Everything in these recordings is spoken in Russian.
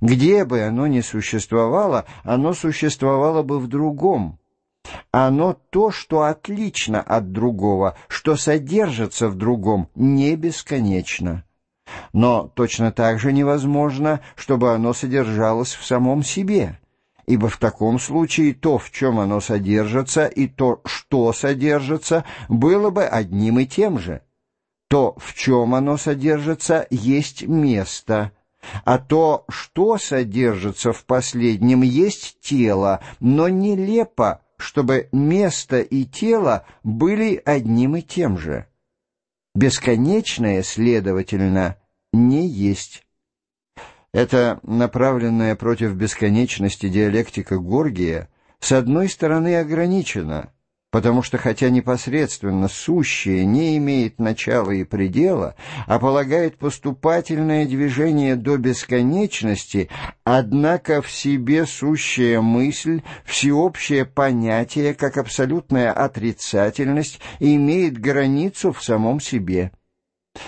Где бы оно ни существовало, оно существовало бы в другом. Оно то, что отлично от другого, что содержится в другом, не бесконечно. Но точно так же невозможно, чтобы оно содержалось в самом себе, ибо в таком случае то, в чем оно содержится, и то, что содержится, было бы одним и тем же. То, в чем оно содержится, есть место, а то, что содержится в последнем, есть тело, но нелепо, чтобы место и тело были одним и тем же. Бесконечное, следовательно, не есть. Это направленная против бесконечности диалектика Горгия с одной стороны ограничена, потому что хотя непосредственно сущее не имеет начала и предела, а полагает поступательное движение до бесконечности, однако в себе сущая мысль, всеобщее понятие, как абсолютная отрицательность, имеет границу в самом себе.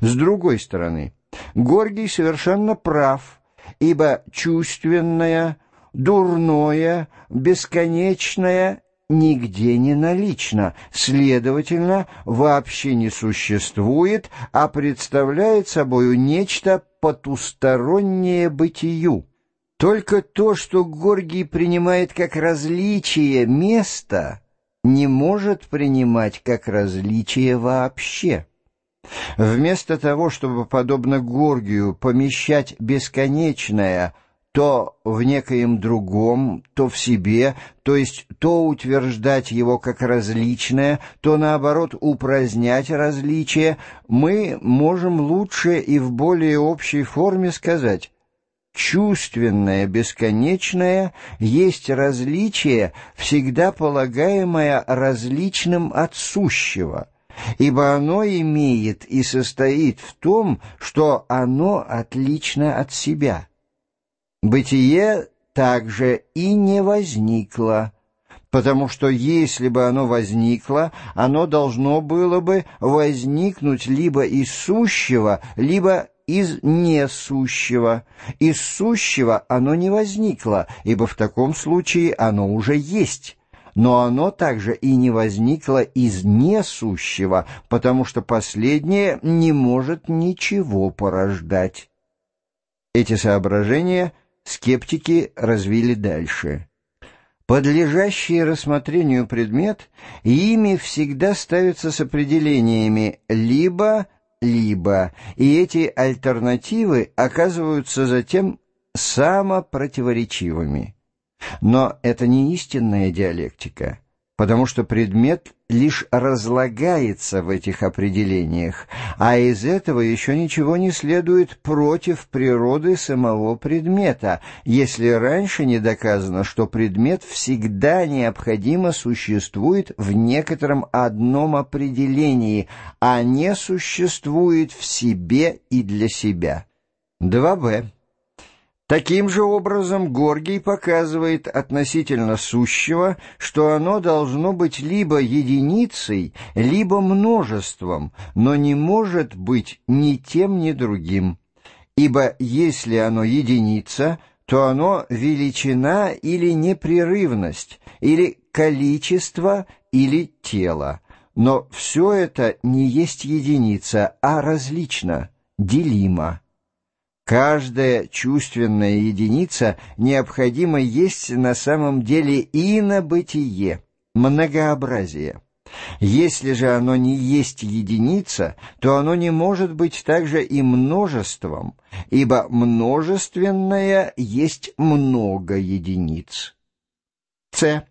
С другой стороны, Горгий совершенно прав, ибо чувственное, дурное, бесконечное нигде не налично, следовательно, вообще не существует, а представляет собою нечто потустороннее бытию. Только то, что Горгий принимает как различие места, не может принимать как различие вообще. Вместо того, чтобы, подобно Горгию, помещать бесконечное то в некоем другом, то в себе, то есть то утверждать его как различное, то, наоборот, упразднять различие, мы можем лучше и в более общей форме сказать чувственное бесконечное есть различие, всегда полагаемое различным от сущего — ибо оно имеет и состоит в том, что оно отлично от себя. Бытие также и не возникло, потому что если бы оно возникло, оно должно было бы возникнуть либо из сущего, либо из несущего. Из сущего оно не возникло, ибо в таком случае оно уже есть но оно также и не возникло из несущего, потому что последнее не может ничего порождать. Эти соображения скептики развили дальше. Подлежащий рассмотрению предмет ими всегда ставится с определениями «либо», «либо», и эти альтернативы оказываются затем самопротиворечивыми. Но это не истинная диалектика, потому что предмет лишь разлагается в этих определениях, а из этого еще ничего не следует против природы самого предмета, если раньше не доказано, что предмет всегда необходимо существует в некотором одном определении, а не существует в себе и для себя. 2б. Таким же образом Горгий показывает относительно сущего, что оно должно быть либо единицей, либо множеством, но не может быть ни тем, ни другим. Ибо если оно единица, то оно величина или непрерывность, или количество, или тело. Но все это не есть единица, а различно, делимо. Каждая чувственная единица необходимо есть на самом деле и на бытие, многообразие. Если же оно не есть единица, то оно не может быть также и множеством, ибо множественное есть много единиц. С.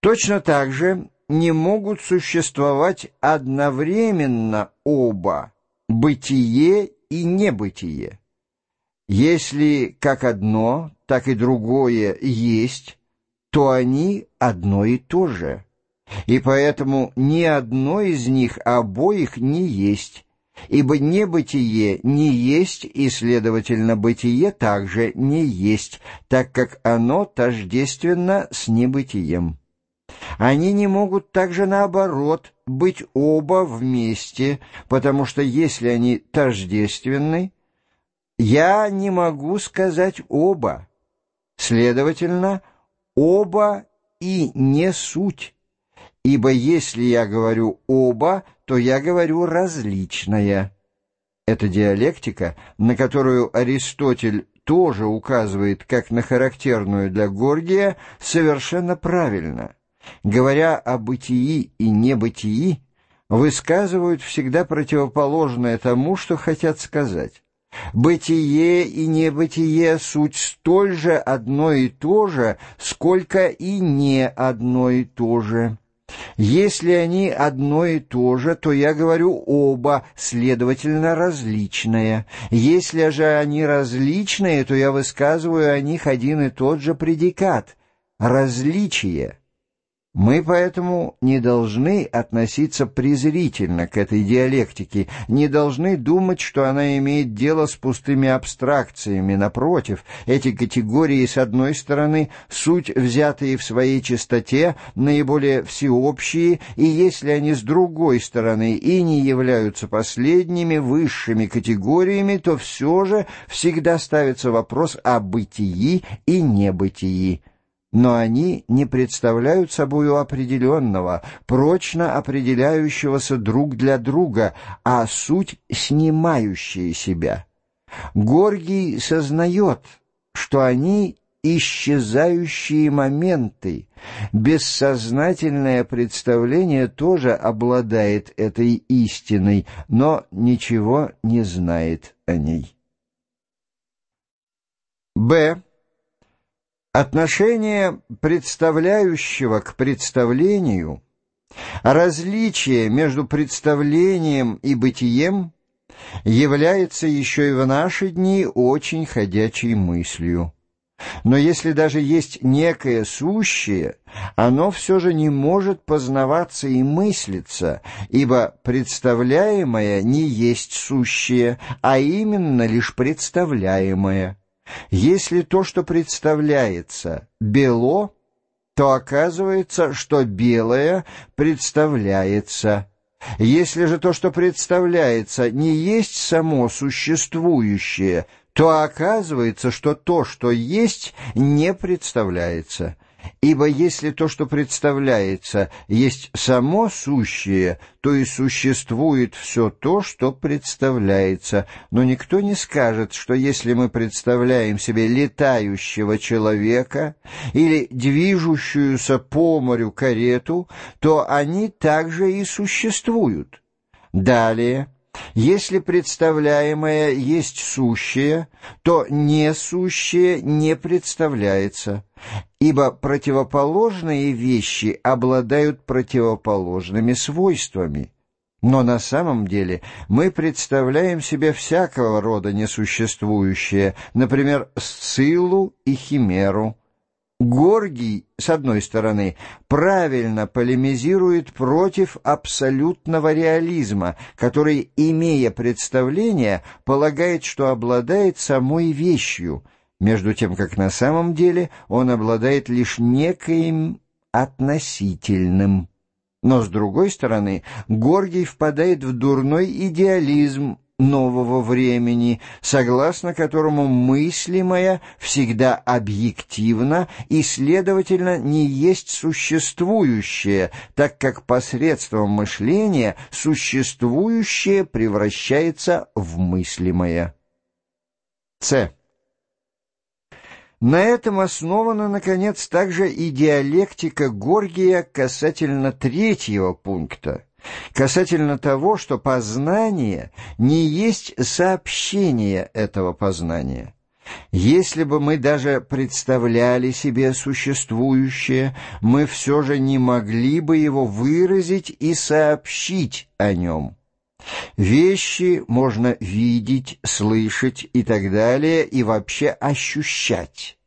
Точно так же не могут существовать одновременно оба — бытие и небытие. Если как одно, так и другое есть, то они одно и то же. И поэтому ни одно из них обоих не есть, ибо небытие не есть, и, следовательно, бытие также не есть, так как оно тождественно с небытием. Они не могут также наоборот быть оба вместе, потому что если они тождественны, я не могу сказать оба. Следовательно, оба и не суть. Ибо если я говорю «оба», то я говорю «различное». Эта диалектика, на которую Аристотель тоже указывает как на характерную для Горгия, совершенно правильно. Говоря о бытии и небытии, высказывают всегда противоположное тому, что хотят сказать. Бытие и небытие — суть столь же одно и то же, сколько и не одно и то же. Если они одно и то же, то я говорю оба, следовательно, различные. Если же они различные, то я высказываю о них один и тот же предикат — различие. Мы поэтому не должны относиться презрительно к этой диалектике, не должны думать, что она имеет дело с пустыми абстракциями. Напротив, эти категории, с одной стороны, суть, взятые в своей чистоте, наиболее всеобщие, и если они с другой стороны и не являются последними, высшими категориями, то все же всегда ставится вопрос о бытии и небытии но они не представляют собою определенного, прочно определяющегося друг для друга, а суть снимающая себя. Горгий сознает, что они исчезающие моменты. Бессознательное представление тоже обладает этой истиной, но ничего не знает о ней. Б. Отношение представляющего к представлению, различие между представлением и бытием является еще и в наши дни очень ходячей мыслью. Но если даже есть некое сущее, оно все же не может познаваться и мыслиться, ибо представляемое не есть сущее, а именно лишь представляемое. Если то, что представляется, бело, то оказывается, что белое представляется. Если же то, что представляется, не есть само существующее, то оказывается, что то, что есть, не представляется. Ибо если то, что представляется, есть само сущее, то и существует все то, что представляется. Но никто не скажет, что если мы представляем себе летающего человека или движущуюся по морю карету, то они также и существуют. Далее... Если представляемое есть сущее, то несущее не представляется, ибо противоположные вещи обладают противоположными свойствами. Но на самом деле мы представляем себе всякого рода несуществующее, например, сциллу и химеру, Горгий, с одной стороны, правильно полемизирует против абсолютного реализма, который, имея представление, полагает, что обладает самой вещью, между тем как на самом деле он обладает лишь некоим относительным. Но, с другой стороны, Горгий впадает в дурной идеализм, нового времени, согласно которому мыслимое всегда объективно и, следовательно, не есть существующее, так как посредством мышления существующее превращается в мыслимое. С. На этом основана, наконец, также и диалектика Горгия касательно третьего пункта касательно того, что познание не есть сообщение этого познания. Если бы мы даже представляли себе существующее, мы все же не могли бы его выразить и сообщить о нем. Вещи можно видеть, слышать и так далее, и вообще ощущать.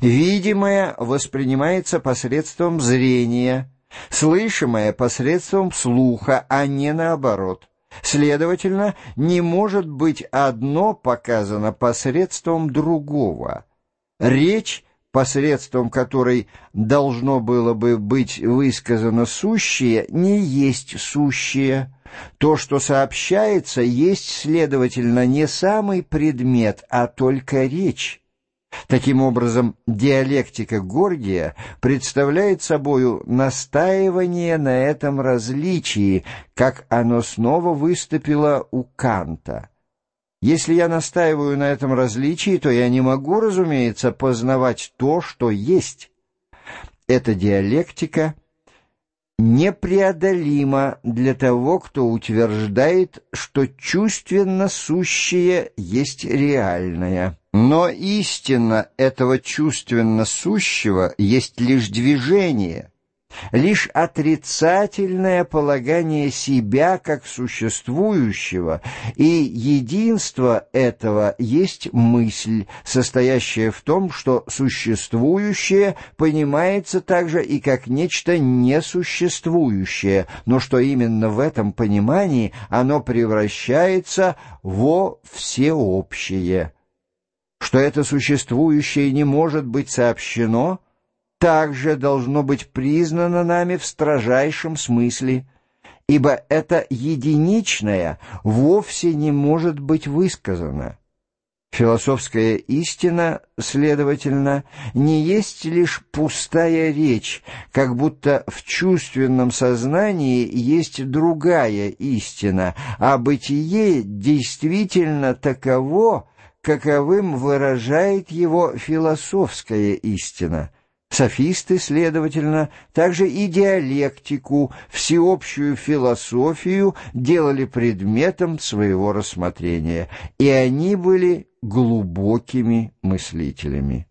Видимое воспринимается посредством зрения – слышимое посредством слуха, а не наоборот. Следовательно, не может быть одно показано посредством другого. Речь посредством которой должно было бы быть высказано сущее, не есть сущее. То, что сообщается, есть, следовательно, не самый предмет, а только речь. Таким образом, диалектика Горгия представляет собою настаивание на этом различии, как оно снова выступило у Канта. Если я настаиваю на этом различии, то я не могу, разумеется, познавать то, что есть. Эта диалектика непреодолима для того, кто утверждает, что чувственно сущее есть реальное. Но истина этого чувственно сущего есть лишь движение, лишь отрицательное полагание себя как существующего, и единство этого есть мысль, состоящая в том, что существующее понимается также и как нечто несуществующее, но что именно в этом понимании оно превращается во всеобщее. Что это существующее не может быть сообщено, также должно быть признано нами в строжайшем смысле, ибо это единичное вовсе не может быть высказано. Философская истина, следовательно, не есть лишь пустая речь, как будто в чувственном сознании есть другая истина, а бытие действительно таково, каковым выражает его философская истина. Софисты, следовательно, также и диалектику, всеобщую философию делали предметом своего рассмотрения, и они были глубокими мыслителями.